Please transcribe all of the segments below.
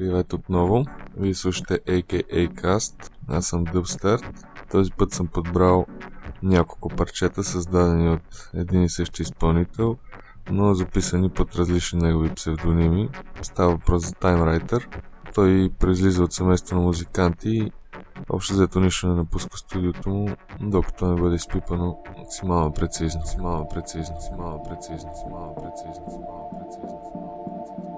Привет отново. Вие слушате AKA Cast. Аз съм Dubstart. Този път съм подбрал няколко парчета, създадени от един и същи изпълнител, но записани под различни негови псевдоними. Става въпрос за Writer. Той произлиза от семейство на музиканти и общо взето нищо не напуска студиото му, докато не бъде изпипано максимално прецизно, максимално прецизно, максимално прецизно, максимално прецизно, максимално прецизно.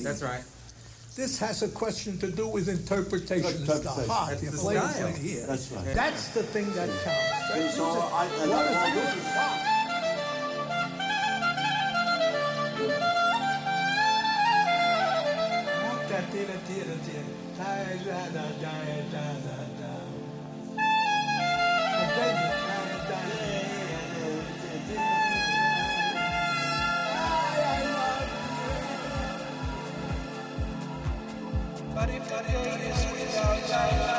Ability. That's right. This has a question to do with interpretation. It's the heart. That's the play style. right here. That's right. That's the thing that counts. That so music- I- I- what is I- music? Heart. Da, da, da, da, da, da, Maria is without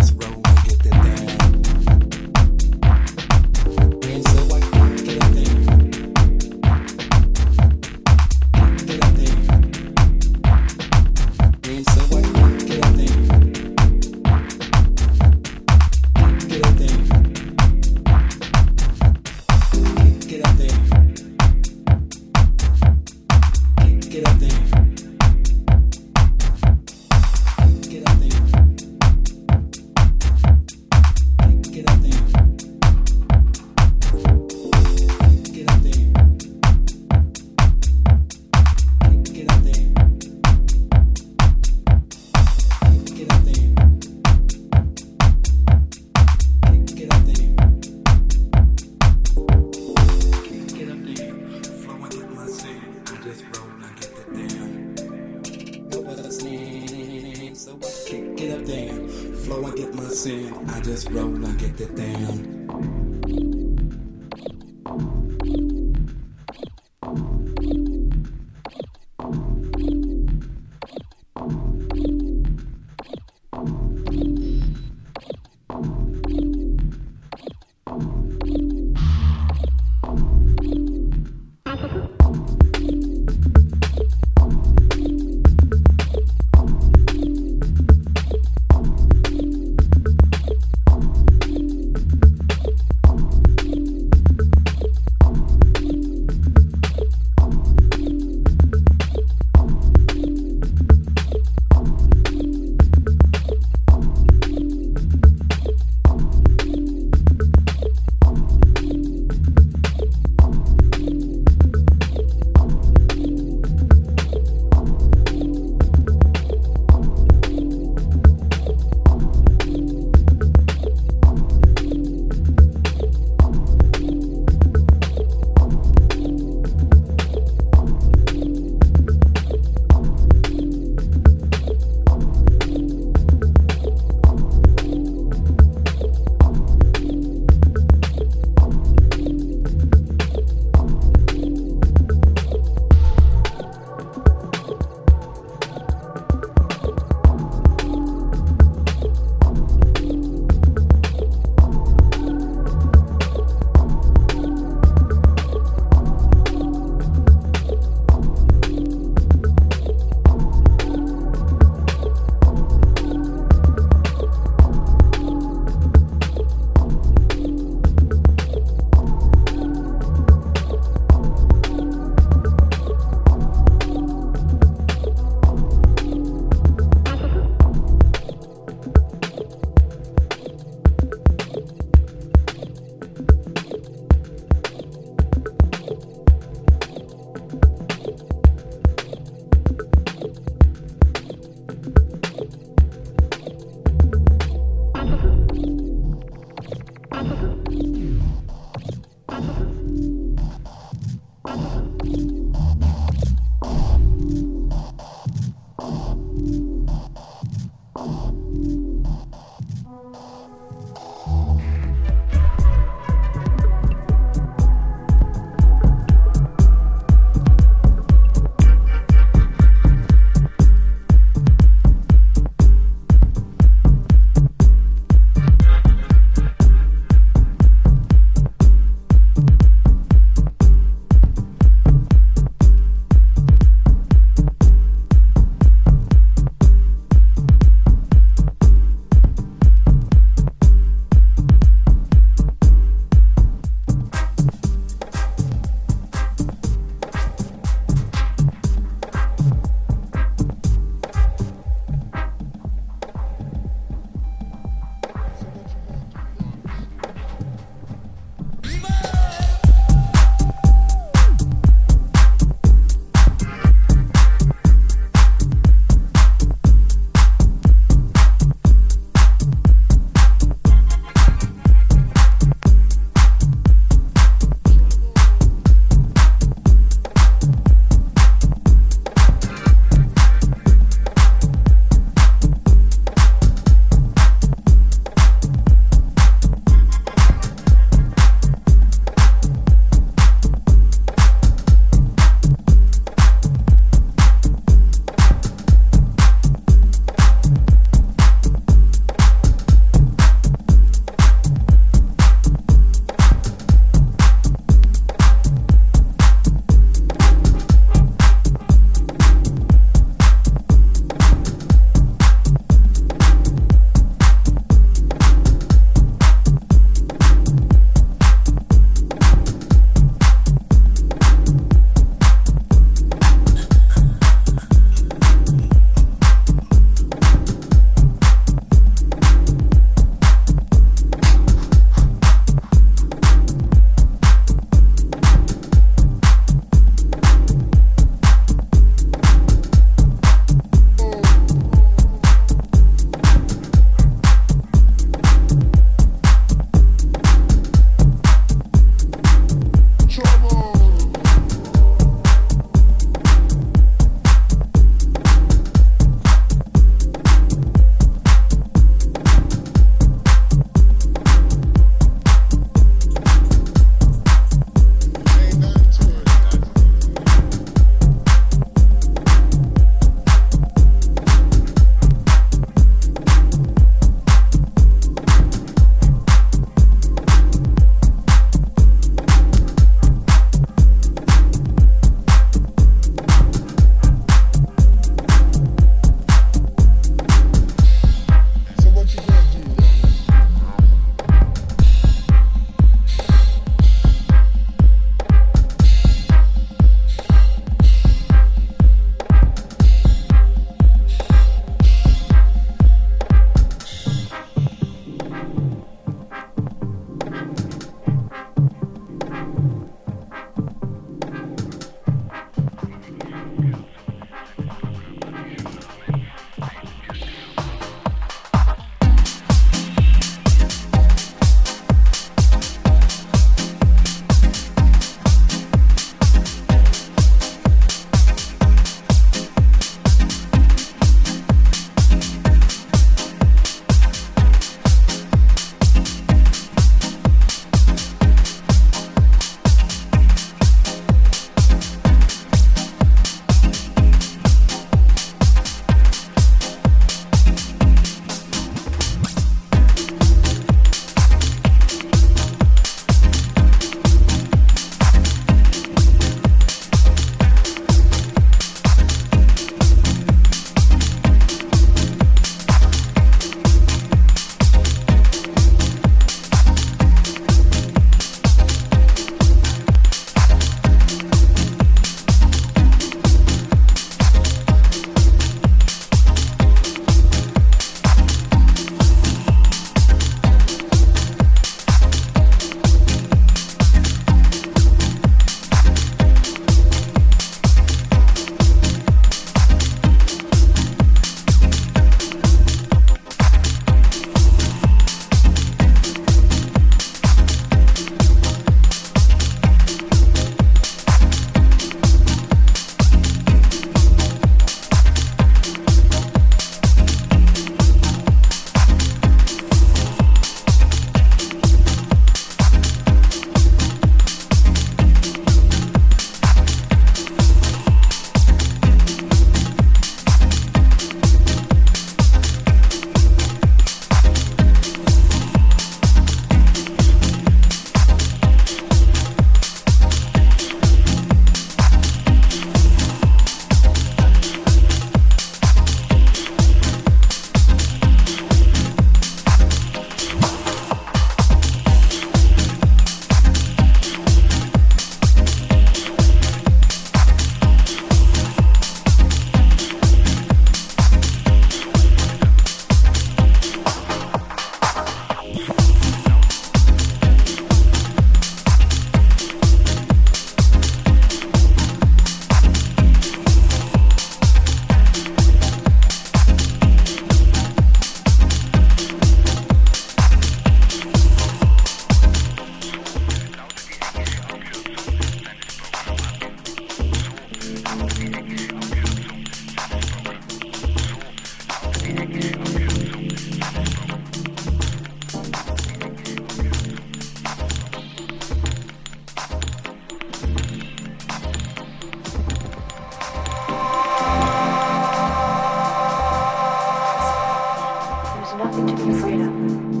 into your freedom.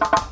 you